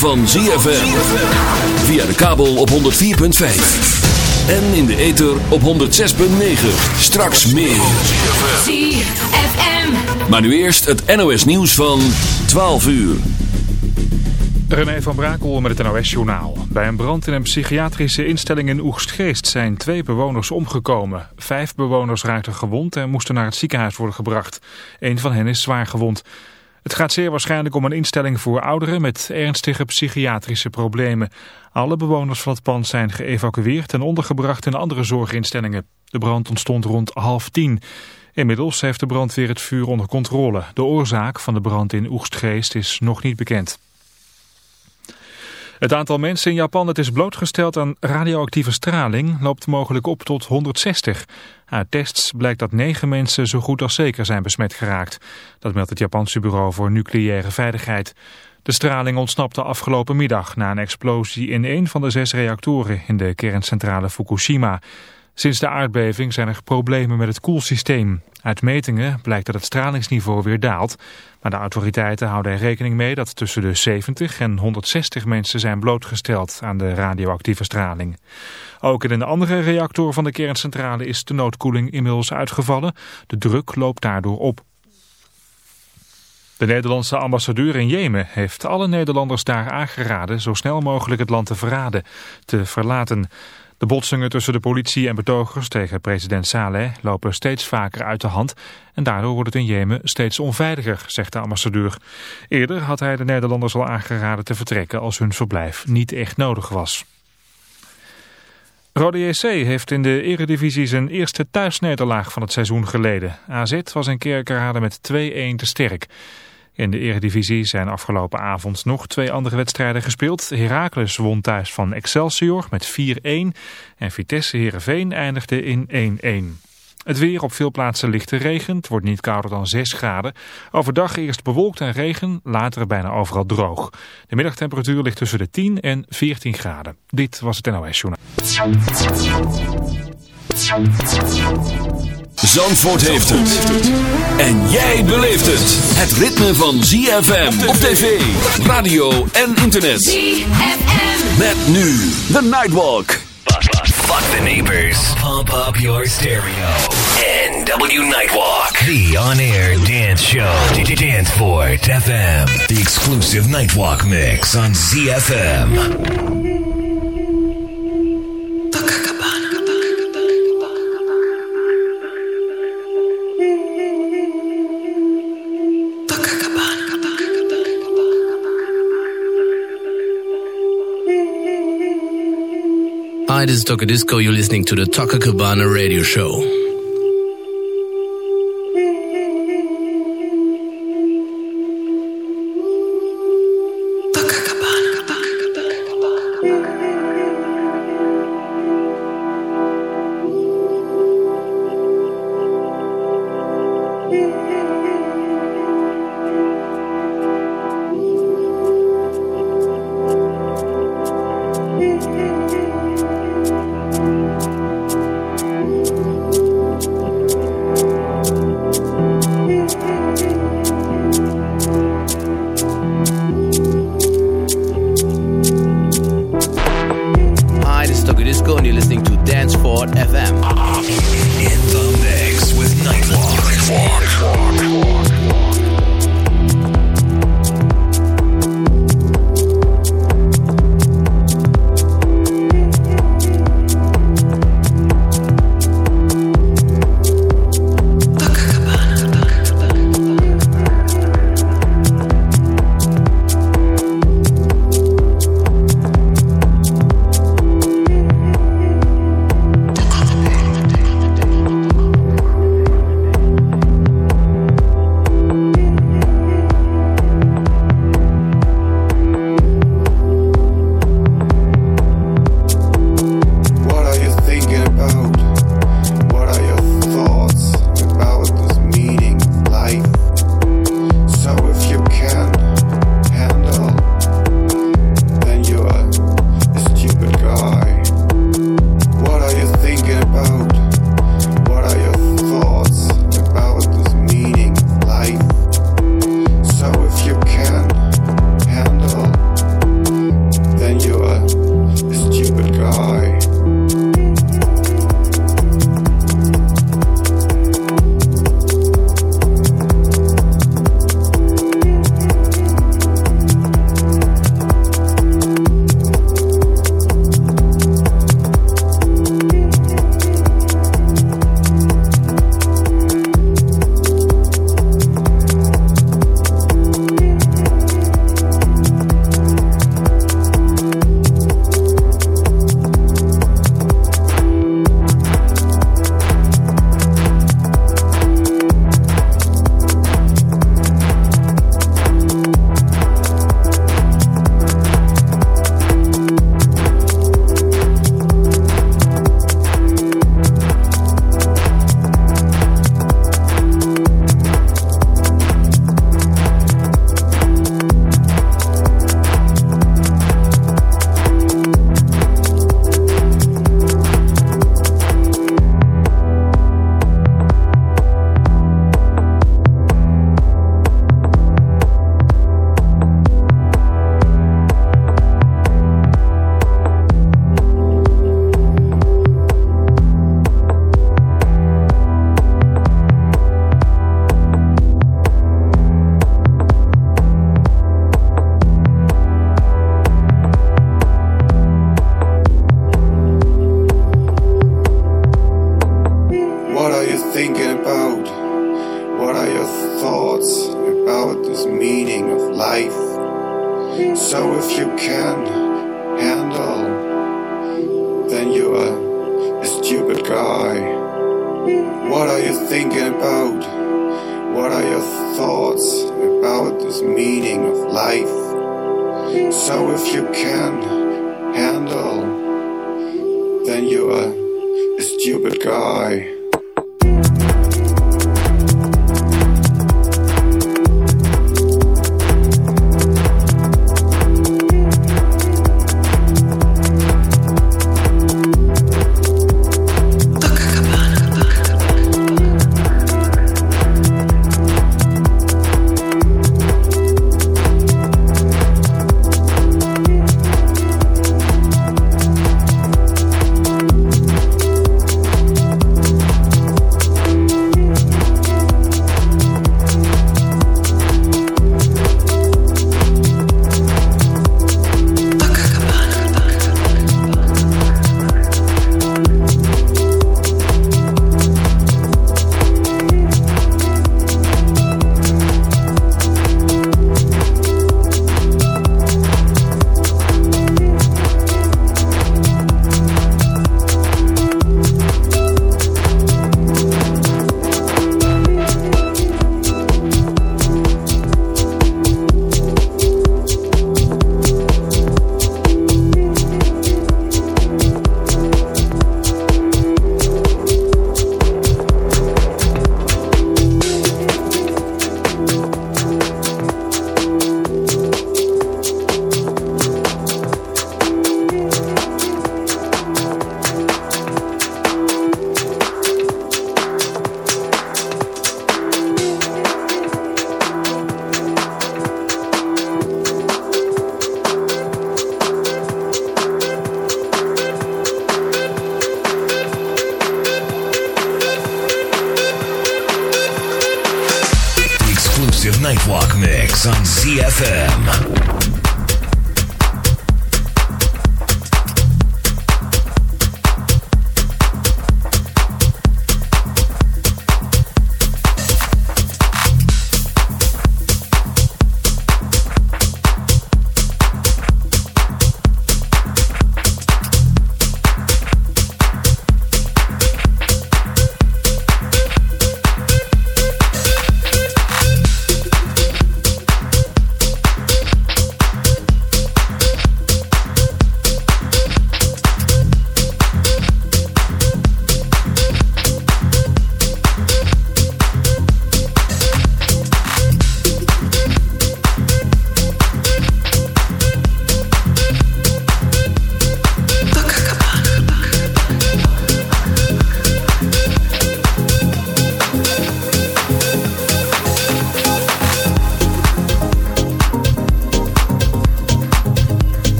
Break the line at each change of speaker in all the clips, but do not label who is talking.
van ZFM. Via de kabel op 104.5. En in de ether op 106.9. Straks meer.
ZFM.
Maar nu eerst het NOS nieuws van 12 uur.
René van Brakel met het NOS-journaal. Bij een brand in een psychiatrische instelling in Oegstgeest zijn twee bewoners omgekomen. Vijf bewoners raakten gewond en moesten naar het ziekenhuis worden gebracht. Een van hen is zwaar gewond. Het gaat zeer waarschijnlijk om een instelling voor ouderen met ernstige psychiatrische problemen. Alle bewoners van het pand zijn geëvacueerd en ondergebracht in andere zorginstellingen. De brand ontstond rond half tien. Inmiddels heeft de brandweer het vuur onder controle. De oorzaak van de brand in Oegstgeest is nog niet bekend. Het aantal mensen in Japan dat is blootgesteld aan radioactieve straling loopt mogelijk op tot 160. Uit tests blijkt dat negen mensen zo goed als zeker zijn besmet geraakt. Dat meldt het Japanse bureau voor nucleaire veiligheid. De straling ontsnapte afgelopen middag na een explosie in een van de zes reactoren in de kerncentrale Fukushima. Sinds de aardbeving zijn er problemen met het koelsysteem. Uit metingen blijkt dat het stralingsniveau weer daalt. Maar de autoriteiten houden er rekening mee dat tussen de 70 en 160 mensen zijn blootgesteld aan de radioactieve straling. Ook in een andere reactor van de kerncentrale is de noodkoeling inmiddels uitgevallen. De druk loopt daardoor op. De Nederlandse ambassadeur in Jemen heeft alle Nederlanders daar aangeraden zo snel mogelijk het land te verraden, te verlaten. De botsingen tussen de politie en betogers tegen president Saleh lopen steeds vaker uit de hand en daardoor wordt het in Jemen steeds onveiliger, zegt de ambassadeur. Eerder had hij de Nederlanders al aangeraden te vertrekken als hun verblijf niet echt nodig was. Rode JC heeft in de eredivisie zijn eerste thuisnederlaag van het seizoen geleden. AZ was in Kerkrade met 2-1 te sterk. In de eredivisie zijn afgelopen avond nog twee andere wedstrijden gespeeld. Heracles won thuis van Excelsior met 4-1 en Vitesse Heerenveen eindigde in 1-1. Het weer op veel plaatsen lichte regen. Het wordt niet kouder dan 6 graden. Overdag eerst bewolkt en regen, later bijna overal droog. De middagtemperatuur ligt tussen de 10 en 14 graden. Dit was het NOS Journaal.
Zandvoort heeft het. En jij beleeft het. Het ritme van ZFM op tv, radio en internet.
ZFM.
Met nu The Nightwalk.
Fuck the neighbors. Pump up your stereo. NW Nightwalk. The on-air dance show. Danceport FM. The exclusive Nightwalk mix on ZFM.
Hi, this is Toka Disco. You're listening to the Taka Cabana radio show.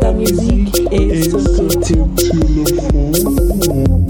La musique est, est
sortie sur le fond.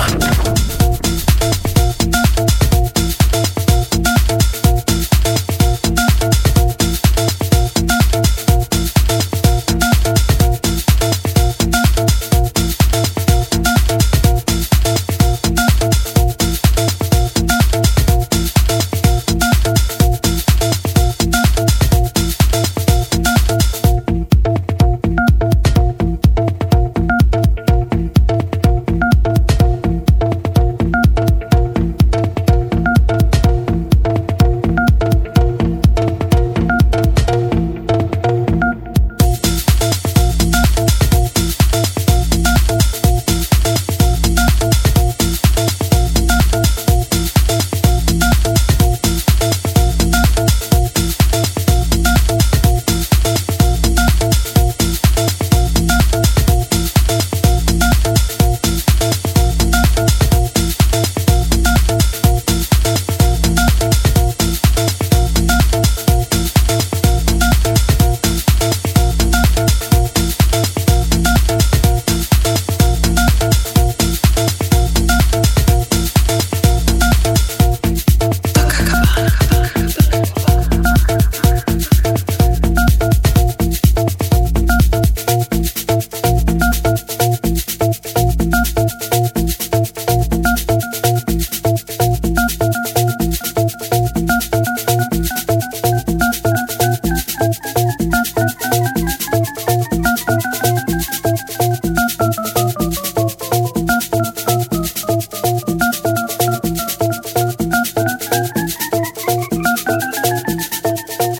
Dance